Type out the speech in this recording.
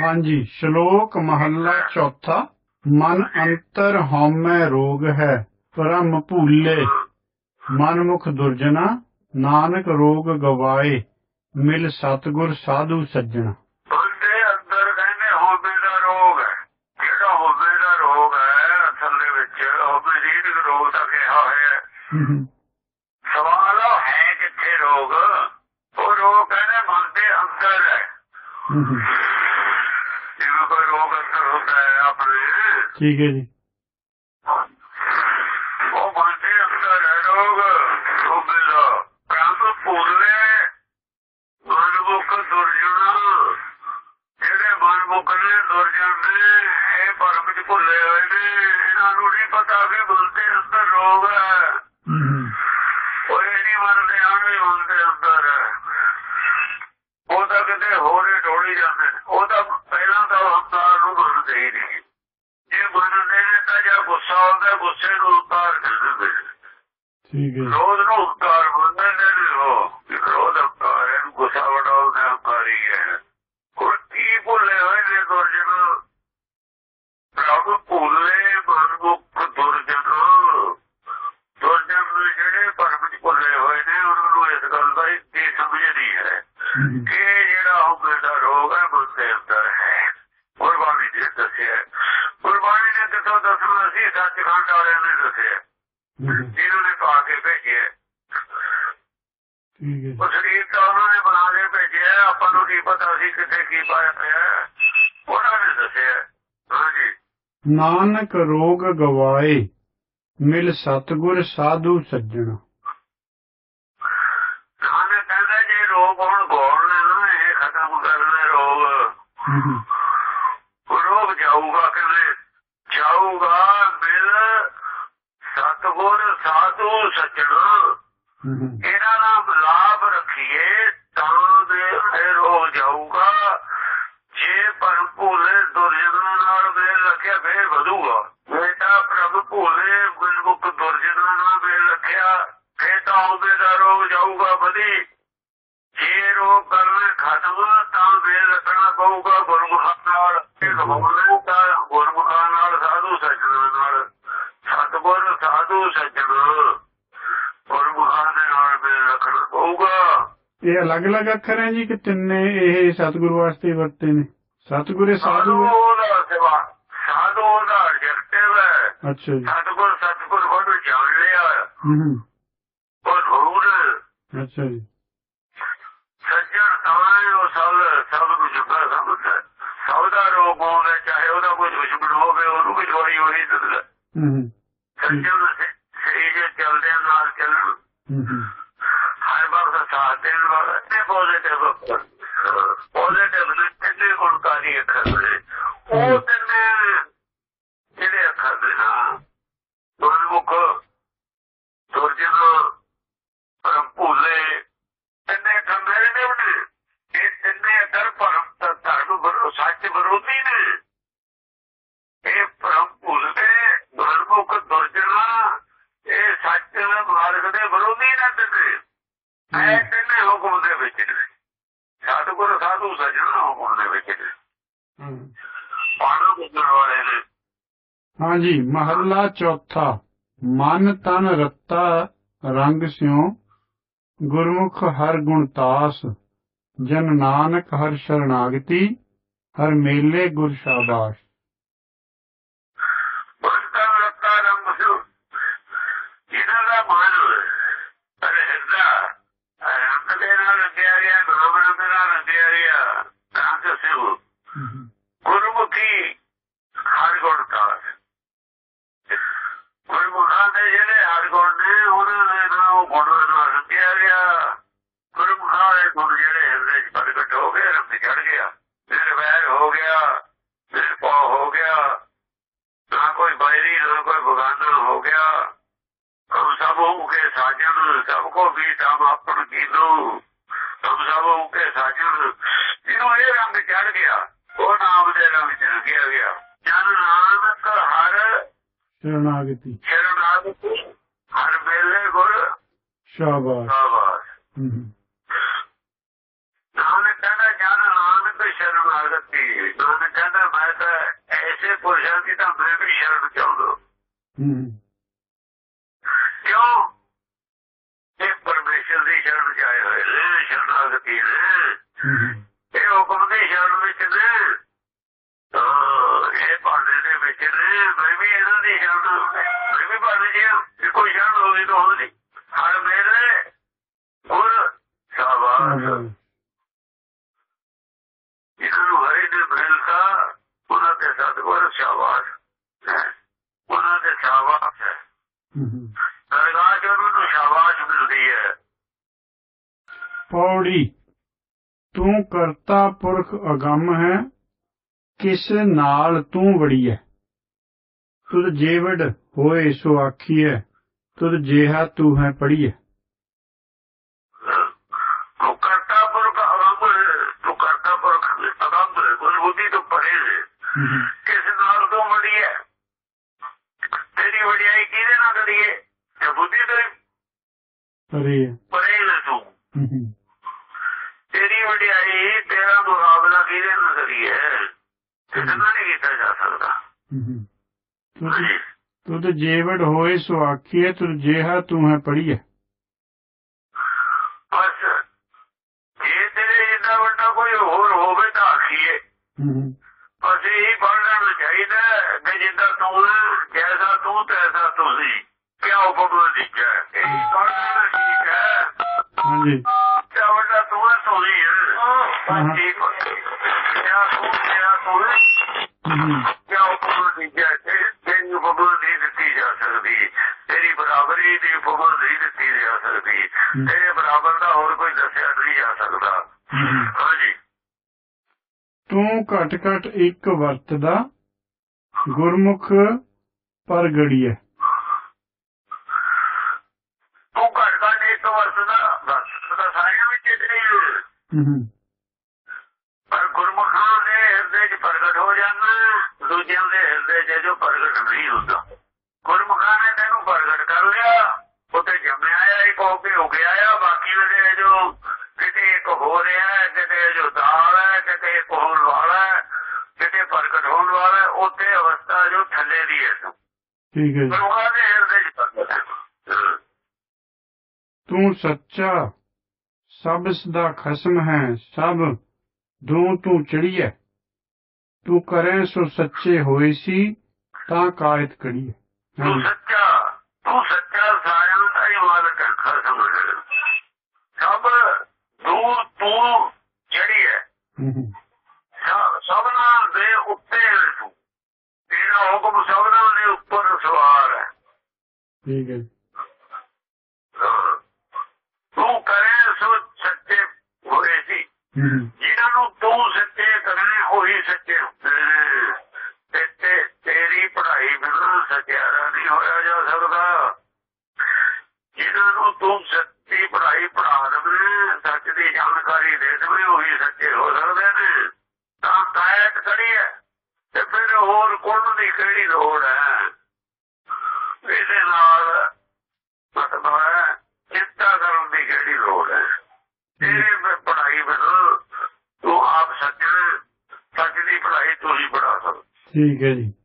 ਹਾਂਜੀ ਸ਼ਲੋਕ ਮਹੱਲਾ ਚੌਥਾ ਮਨ ਅੰਤਰ ਹਉਮੈ ਰੋਗ ਹੈ ਪਰਮ ਭੂਲੇ। ਮਨ ਮੁਖ ਦੁਰਜਨਾ ਨਾਨਕ ਰੋਗ ਗਵਾਏ ਮਿਲ ਸਤਗੁਰ ਸਾਧੂ ਸੱਜਣਾ। ਉਹਦੇ ਅੰਦਰ ਕਹਿੰਦੇ ਹੋਵੇ ਦਾ ਰੋਗ ਹੈ। ਜਿਹੜਾ ਹੋਵੇ ਦਾ ਰੋਗ ਹੈ ਅਸਲ ਦੇ ਵਿੱਚ ਹੋਵੇ ਰੀੜਕ ਰੋਗ ਦਾ ਕਿਹਾ ਹੋਇਆ ਹੈ। ਸਵਾਲ ਹੈ ਕਿੱਥੇ ਰੋਗ? ਉਹ ਰੋਗ ਕਹਿੰਦੇ ਮਨ ਦੇ ਅੰਦਰ ਹੈ। ਠੀਕ ਹੈ ਜੀ। ਉਹ ਮਨ ਦੇ ਅੰਦਰ ਹੈ ਦਾ। ਕੰਮ ਮਨਮੁਖ ਜਿਹੜੇ ਮਨਮੁਖ ਨੇ ਦੁਰਜਨ ਨੇ ਇਹ ਪਰਮ ਚ ਭੁੱਲੇ ਹੋਏ ਨੇ। ਇਹਨਾਂ ਨੂੰ ਨਹੀਂ ਪਤਾ ਵੀ ਦੇ ਅੰਦਰ ਰੋਗ ਹੈ ਉਹ ਇਹ ਨਹੀਂ ਮੰਨਦੇ ਹਨ ਵੀ ਮਨ ਦੇ ਅੰਦਰ ਹੈ ਉਹ ਤਾਂ ਕਿਤੇ ਹੋਰੇ ਢੋਲੀ ਜਾਂਦੇ ਨੇ। ਉਹ ਤਾਂ ਪਹਿਲਾਂ ਤਾਂ ਹੰਕਾਰ ਨੂੰ ਮੰਨਦੇ ਹੀ ਨਹੀਂ ਜੇ ਮੰਨਦੇ ਨੇ ਤਾਂ ਜਾਂ ਗੁੱਸਾ ਗੁੱਸੇ ਨੂੰ ਹੰਕਾਰ ਕਹਿੰਦੇ ਨੇ ਠੀਕ ਹੈ ਕ੍ਰੋਧ ਨੂੰ ਹੰਕਾਰ ਮੰਨਦੇ ਨੇ ਕਿ ਕ੍ਰੋਧ ਹੰਕਾਰ ਹੈ ਗੁੱਸਾ ਵਡਾਉਂਦਾ ਹੰਕਾਰੀ ਹੈ। ਹੁਣ ਕੀ ਭੁੱਲੇ ਹੋਏ ਨੇ ਦੁਰਜਨ? ਪ੍ਰਭ ਭੁੱਲੇ ਮਨਮੁਖ ਦੁਰਜਨ। ਦੁਰਜਨ ਨੂੰ ਜਿਹੜੇ ਪਰਮ ਚ ਭੁੱਲੇ ਹੋਏ ਨੇ ਉਹਨਾਂ ਨੂੰ ਇਸ ਗੱਲ ਦਾ ਇਹ ਸਮਝ ਨਹੀਂ ਹੈ। ਕਿ ਜਿਹੜਾ ਹੁਕਮ ਦਾ ਰੋਗ ਹੈ ਦੱਸਣਾ ਸੀ ਸੱਚਖੰਡ ਵਾਲਿਆਂ ਨੇ ਦੱਸਿਆ ਜਿਹਨਾਂ ਨੇ ਪਾ ਕੇ ਭੇਜਿਆ ਠੀਕ ਹੈ ਉਹ ਸਰੀਰ ਤਾਂ ਉਹਨਾਂ ਨੇ ਬਣਾ ਕੇ ਭੇਜਿਆ ਆਪਾਂ ਨੂੰ ਕੀ ਪਤਾ ਸੀ ਕਿੱਥੇ ਕੀ ਪਾਇਆ ਪਿਆ ਹੈ। ਉਹਨਾਂ ਨੇ ਦੱਸਿਆ ਹਾਂਜੀ ਨਾਨਕ ਰੋਗ ਗਵਾਏ ਮਿਲ ਸਤਗੁਰ ਸਾਧੂ ਸੱਜਣਾ। ਖਾਣੇ ਕਹਿੰਦਾ ਜੇ ਰੋਗ ਹੁਣ ਨੇ ਨਾ ਇਹ ਖਤਮ ਕਰਨਾ ਰੋਗ ਉਹ ਰੋਗ ਜਾਊਗਾ ਕਹਿੰਦੇ ਜਾਊਗਾ ਮਿਲ ਸਤਗੁਰ ਸਾਧੂ ਸੱਜਣਾ ਇਹਨਾਂ ਦਾ ਮਿਲਾਪ ਰੱਖੀਏ ਤਾਂ ਦੇ ਇਹ ਰੋਗ ਜਾਊਗਾ। ਜੇ ਪਰ ਭੋਲੇ ਦੁਰਜਨਾਂ ਨਾਲ ਮੇਲ ਰੱਖਿਆ ਫੇਰ ਵਧੂਗਾ। ਬੇਟਾ ਪ੍ਰਭ ਭੋਲੇ ਗੁਰਮੁਖ ਦੁਰਜਨਾਂ ਨਾਲ ਮੇਲ ਰੱਖਿਆ ਫੇਰ ਤਾਂ ਉਹਦੇ ਦਾ ਰੋਗ ਜਾਊਗਾ ਵਧੀ ਜੇ ਰੋਗ ਕਰਨਾ ਖਤਮ ਤਾਂ ਮੇਲ ਰੱਖਣਾ ਪਊਗਾ ਗੁਰਮੁਖਾਂ ਨਾਲ ਇਹ ਹੋਣਾ ਤਾਂ ਗੁਰਮੁਖਾਂ ਨਾਲ ਸਾਧੂ ਸੱਜਣਾ ਨਾਲ ਸਤਗੁਰ ਸਾਧੂ ਸੱਜਣਾ ਗੁਰਮੁਖਾਂ ਦੇ ਨਾਲ ਮੇਲ ਰੱਖਣਾ ਪਊਗਾ ਇਹ ਅਲੱਗ-ਅਲੱਗ ਅੱਖਰ ਹੈ ਜੀ ਕਿ ਤਿੰਨੇ ਇਹ ਸਤਿਗੁਰੂ ਵਾਸਤੇ ਵਰਤੇ ਨੇ? ਸਤਿਗੁਰੇ ਸਾਧੂ ਹੈ ਸਾਧੂ ਦਾ ਐਡਜੈਕਟਿਵ ਹੈ। ਅੱਛਾ ਜੀ। ਸਤਗੁਰ ਸਤਗੁਰ ਕੋਲ ਜਾਣ ਲਿਆ। ਹੂੰ ਹੂੰ, ਉਹ ਰੂੜ। ਅੱਛਾ ਜੀ। ਸੱਜਣ ਤਾਂ ਉਹ ਸਭ ਸਭ ਨੂੰ ਜੁਗਾ ਸਮਝਦਾ ਸਭ ਦਾ ਰੋਗ ਹੋਵੇ ਚਾਹੇ ਉਹਦਾ ਕੋਈ ਦੁਸ਼ਮਣ ਹੋਵੇ ਉਹਨੂੰ ਵੀ ਦਵਾਈ ਹੋਈ ਦਿੰਦਾ ਹੂੰ ਹੂੰ, ਸੱਜਣ ਸਹੀ ਜੇ ਚੱਲਦੇ ਨਾਲ ਚੱਲਣ ਹੂੰ ਹੂੰ, ਹਰ ਵਕਤ ਸਾਥ ਦੇਣ ਵਾਲਾ ਤੇ ਪੋਜ਼ਿਟਿਵ ਪੋਜ਼ਿਟਿਵ ਨੇ ਕਿੰਨੇ ਗੁਣਕਾਰੀ ਅੱਖਰ ਨੇ ਉਹ ਤਿੰਨੇ ਜਿਹੜੇ ਅੱਖਰ ਨੇ ਨਾ ਗੁਰਮੁਖ ਦੁਰਜਨ ਪਰਮ ਭੂਲੇ ਤਿੰਨੇ ਕੰਮੇ ਨੇ ਉਹਨੇ ਇਹ ਤਿੰਨੇ ਅੱਖਰ ਪਰਮ ਧ- ਧਰਮ ਵਿਰੋ- ਸੱਚ ਵਿਰੋਧੀ ਨੇ ਇਹ ਪਰਮ ਭੂਲੇ ਗੁਰਮੁਖ ਦੁਰਜਨਾ ਇਹ ਮਾਰਗ ਦੇ ਵਿਰੋਧੀ ਨੇ ਤਿੰਨੇ ਐ ਤਿੰਨੇ ਹੁਕਮ ਦੇ ਵਿੱਚ ਨੇ। ਸਤਿਗੁਰ ਸਾਧੂ ਸਜਣਾ ਹੁਕਮ ਦੇ ਵਿੱਚ ਨੇ। ਹਾਂ। ਪਾਣਾ ਬੁੱਝਣ ਵਾਲੇ ਨੇ। ਹਾਂਜੀ ਮਹੱਲਾ ਚੌਥਾ। ਮਨ ਤਨ ਰੱਤਾ ਰੰਗ ਸਿਉ ਗੁਰਮੁਖ ਹਰ ਗੁਣ ਤਾਸ। ਜਨ ਨਾਨਕ ਹਰ ਸ਼ਰਨਾਗਤੀ ਹਰ ਮੇਲੇ ਗੁਰ ਸ਼ਾਬਾਸ਼ ਉਸਦਾ ਰੱਤਾ ਰੰਗ ਸਿਉ ਇਹਨਾਂ ਦਾ ਮਨ ਅਰੇ ਹਿਰਦਾ ਰੰਗ ਦੇ ਨਾਲ ਲੱਗਿਆ ਗਿਆ ਨਾਮ ਰੰਗ ਨਾਲ ਲੱਗਿਆ ਗਿਆ ਰੰਗ ਸਿਉ ਗੁਰਮੁਖੀ ਹਰ ਗੁਣ ਦਾ ਗੁਰਮੁਖਾਂ ਦੇ ਜਿਹੜੇ ਹਰ ਗੁਣ ਨੇ ਉਹਨਾਂ ਦੇ ਨਾਲ ਉਹ ਗੁਣ ਨਾਲ ਰੱਖਿਆ ਗਿਆ ਗੁਰਮੁਖਾਂ ਦੇ ਗੁਣ ਜਿਹੜੇ ਹਿਰਦੇ ਚ ਪ੍ਰਗਟ ਹੋ ਗਏ ਰੰਗ ਚੜ ਗਿਆ ਨਿਰਵੈਰ ਹੋ ਗਿਆ ਨਿਰਪਉ ਹੋ ਗਿਆ ਨਾ ਕੋਈ ਬੈਰੀ ਨਾ ਕੋਈ ਬਗਾਨਾ ਹੋ ਗਿਆ ਹਮ ਸਭ ਹੋ ਕੇ ਕੋ ਵੀ ਤਮ ਆਪਣ ਕੀਨੋ ਹਮ ਸਭ ਕੇ ਸਾਜਨ ਜਿਹਨੂੰ ਇਹ ਰੰਗ ਚੜ ਗਿਆ। ਉਹ ਨਾਮ ਦੇ ਰੰਗ ਚ ਰੰਗਿਆ ਗਿਆ। ਜਨ ਨਾਨਕ ਹਰ ਸ਼ਰਨਾਗਤੀ। ਸ਼ਰਨਾਗਤ ਹਰ ਵੇਲੇ ਗੁਰ ਸ਼ਾਬਾਸ਼। ਸਾਬਾਸ। ਨਾਨਕ ਕਹਿੰਦਾ ਜਨ ਨਾਨਕ ਸ਼ਰਨਾਗਤੀ। ਨਾਨਕ ਕਹਿੰਦਾ ਮੈਂ ਤਾਂ ਐਸੇ ਪੁਰਸ਼ਾਂ ਦੀ ਤਾਂ ਮੈਂ ਵੀ ਸ਼ਰਨ ਚਾਹੁੰਦਾ। ਹੂੰ ਕਿਉਂ ਇਹ ਪਰਮੇਸ਼ਰ ਦੀ ਸ਼ਰਨ ਚ ਆਏ ਹੋਏ ਨੇ ਸ਼ਰਨਾਗਤੀ ਨੇ ਹੂੰ ਇਹ ਹੁਕਮ ਦੀ ਸ਼ਰਨ ਵਿੱਚ ਨੇ। ਇਹ ਭਾਂਡੇ ਦੇ ਵਿੱਚ ਨੇ। ਮੈਂ ਵੀ ਇਹਨਾਂ ਦੀ ਸ਼ਰਨ ਮੈਂ ਵੀ ਭਾਂਡੇ ਜੀ ਕੋਈ ਸ਼ਰਨ ਹੋਈ ਤਾਂ ਹੁੰਦੀ ਹਰ ਮੇਰੇ ਗੁਰ ਸ਼ਾਬਾਸ਼। ਇਹਨਾਂ ਨੂੰ ਹਰੀ ਨੇ ਮਿਲਦਾ ਉਹਨਾਂ ਦੇ ਸਤਿਗੁਰ ਸ਼ਾਬਾਸ਼। ਉਹਨਾਂ ਦੇ ਸ਼ਾਬਾਸ਼ ਹੈ। ਚ ਉਹਨਾਂ ਨੂੰ ਸ਼ਾਬਾਸ਼ ਮਿਲਦੀ ਹੈ। ਪੌੜੀ। ਤੂੰ ਕਰਤਾ ਪੁਰਖ ਅਗੰਮ ਹੈ ਕਿਸ ਨਾਲ ਤੂੰ ਵੜੀ ਹੈ ਤੁਧ ਜੇਵੜ ਹੋਏ ਸੋ ਆਖੀਐ ਤੁਧ ਜੇਹਾ ਤੂੰ ਹੈ ਪੜੀਐ ਤੂੰ ਕਰਤਾ ਪੁਰਖ ਅਗੰਮ ਹੈ ਤੂੰ ਕਰਤਾ ਪੁਰਖ ਅਗੰਮ ਹੈ ਕੋਈ ਬੁੱਧੀ ਤੋਂ ਪਰੇ ਹੈ। ਕਿਸ ਨਾਲ ਤੋਂ ਵੜੀ ਹੈ ਤੇਰੀ ਵਡਿਆਈ ਕਿਹਦੇ ਨਾਲ ਕਰੀਏ? ਤੇ ਬੁੱਧੀ ਤੋਂ ਪਰੇ ਹੈ। ਪਰੇ ਨੇ ਤੂੰ। ਤੇਰੀ ਵਡਿਆਈ ਤੇਰਾ ਮੁਕਾਬਲਾ ਕਿਹਦੇ ਨਾਲ ਕਰੀਏ ਕਿਸੇ ਨਾਲ ਨਹੀਂ ਕੀਤਾ ਜਾ ਸਕਦਾ। ਹੂੰ ਤੁਧ ਤੁਧ ਜੇਵੜ ਹੋਏ ਸੋ ਆਖੀਐ ਤੁਧ ਜੇਹਾ ਤੂੰ ਹੈ ਪੜੀਐ ਬਸ। ਜੇ ਤੇਰੇ ਜਿੰਨਾ ਵੱਡਾ ਕੋਈ ਹੋਰ ਹੋਵੇ ਤਾਂ ਆਖੀਏ ਹੂੰ ਬਸ ਇਹ ਪੜ੍ਹ ਲੈਣਾ ਚਾਹੀਦਾ ਹੈ ਕਿ ਜਿੱਦਾਂ ਤੂੰ ਹੈ, ਜੈਸਾ ਤੂੰ ਤੈਸਾ ਤੁਸੀਂ। ਕਿਆ ਹੁਕਮ ਦਿੱਤਾ ਇਹ ਲੈਣਾ ਠੀਕ ਹੈ। ਹਾਂਜੀ। ਤੂੰ ਹੈ ਤੂੰ ਹੀ ਹੈ ਬਸ ਠੀਕ ਕਿਆ ਤੂੰ ਕਿਆ ਤੂੰ ਹੈ। ਹੂੰ ਕਿਆ ਹੁਕਮ ਦਿੱਤਾ ਤੇ ਤੈਨੂੰ ਹੁਕਮ ਨਹੀਂ ਦਿੱਤੀ ਜਾ ਸਕਦੀ। ਤੇਰੀ ਬਰਾਬਰੀ ਦੀ ਹੁਕਮ ਨਹੀਂ ਦਿੱਤੀ ਜਾ ਸਕਦੀ। ਤੇਰੇ ਬਰਾਬਰ ਦਾ ਹੋਰ ਕੋਈ ਦੱਸਿਆ ਨਹੀਂ ਜਾ ਸਕਦਾ। ਹੂੰ ਹਾਂਜੀ। ਤੂੰ ਘਟ ਘਟ ਇੱਕ ਵਰਤਦਾ ਗੁਰਮੁਖ ਪਰਗੜੀਐ ਤੂੰ ਘਰ ਘਰ ਇੱਕ ਵਰਤਦਾ। ਤਾਂ ਸਾਰਿਆਂ ਵਿੱਚ ਜਾਂਦਾ ਦੂਜਿਆਂ ਦੇ ਹਿਰਦੇ 'ਚ ਜੋ ਪ੍ਰਗਟ ਨਹੀਂ ਹੁੰਦਾ। ਗੁਰਮੁਖਾਂ ਨੇ ਤੈਨੂੰ ਪ੍ਰਗਟ ਕਰ ਲਿਆ ਉੱਤੇ ਜੰਮਿਆ ਆ ਇੱਕ ਹੋ ਕੇ ਹੋ ਗਿਆ ਆ ਬਾਕੀ ਦੇ ਜੋ ਕਿਤੇ ਇੱਕ ਹੋ ਰਿਹਾ ਕਿਤੇ ਜੋ ਦਾਲ ਹੈ ਕਿਤੇ ਇੱਕ ਹੋਣ ਵਾਲਾ ਹੈ ਕਿਤੇ ਪ੍ਰਗਟ ਹੋਣ ਵਾਲਾ ਉੱਥੇ ਅਵਸਥਾ ਜੋ ਥੱਲੇ ਦੀ ਹੈ। ਠੀਕ ਹੈ ਗੁਰਮੁਖਾਂ ਦੇ ਹਿਰਦੇ 'ਚ ਪ੍ਰਗਟ। ਤੂੰ ਸੱਚਾ ਸਭ ਸਦਾ ਖਸਮ ਹੈ ਸਭ ਦੂੰ ਤੂੰ ਚੜੀਐ ਤੂੰ ਕਰੇ ਸੋ ਸੱਚੇ ਹੋਏ ਸੀ ਤਾਂ ਕਾਇਤ ਕੜੀਐ ਤੂੰ ਸੱਚਾ ਤੂੰ ਸੱਚਾ ਸਾਰਿਆਂ ਦਾ ਹੀ ਮਾਲਕ ਹੈ ਖਸਮ ਹੈ ਸਭ ਤੂੰ ਤੂੰ ਜਿਹੜੀ ਹੈ ਹੂੰ ਹੂੰ। ਸ- ਸਭਨਾਂ ਦੇ ਉੱਤੇ ਤੂੰ। ਤੇਰਾ ਹੁਕਮ ਸਭਨਾਂ ਦੇ ਉੱਪਰ ਸਵਾਰ ਹੈ। ਠੀਕ ਹੈ। ਤੂੰ ਕਰੇ ਸੋ ਸੱਚੇ ਹੋਏ ਸੀ। ਜਿਨ੍ਹਾਂ ਨੂੰ ਤੂੰ ਸੱਚੇ ਕਰਨੇ ਉਹੀ ਸੱਚੇ ਹੁੰਦੇ ਨੇ ਤੇ ਤੇ- ਤੇਰੀ ਪੜ੍ਹਾਈ ਬਿਨਾਂ ਸੱਚਿਆਰਾ ਨਹੀਂ ਹੋਇਆ ਜਾ ਸਕਦਾ। ਜਿਨ੍ਹਾਂ ਨੂੰ ਤੂੰ ਸੱਚੀ ਪੜਾਈ ਪੜ੍ਹਾ ਦੇਵੇਂ, ਸੱਚ ਦੀ ਜਾਣਕਾਰੀ ਦੇ ਦੇਵੇਂ, ਉਹੀ ਸੱਚੇ ਹੋ ਸਕਦੇ ਨੇ। ਤਾਂ ਕਾਇਤ ਕਰੀ ਹੈ ਤੇ ਫਿਰ ਹੋਰ ਕੋਣ ਦੀ ਕਿਹੜੀ ਲੋੜ ਹੈ? ਇਹਦੇ ਨਾਲ ਮਤਲਬ ਹੈ ਚਿੰਤਾ ਕਰਨ ਦੀ ਕਿਹੜੀ ਲੋੜ ਹੈ? ਤੇਰੀ ਪ- ਪੜ੍ਹਾਈ ਬਿਨਾਂ ਤੂੰ ਆਪ ਸੱਚ ਸੱਚ ਦੀ ਪੜ੍ਹਾਈ ਤੂੰ ਹੀ ਪੜ੍ਹਾ ਸਕਦਾ। ਠੀਕ ਹੈ ਜੀ।